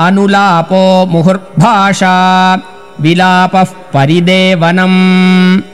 अनुलापो मुहुर्भाषा विलापः परिदेवनम्।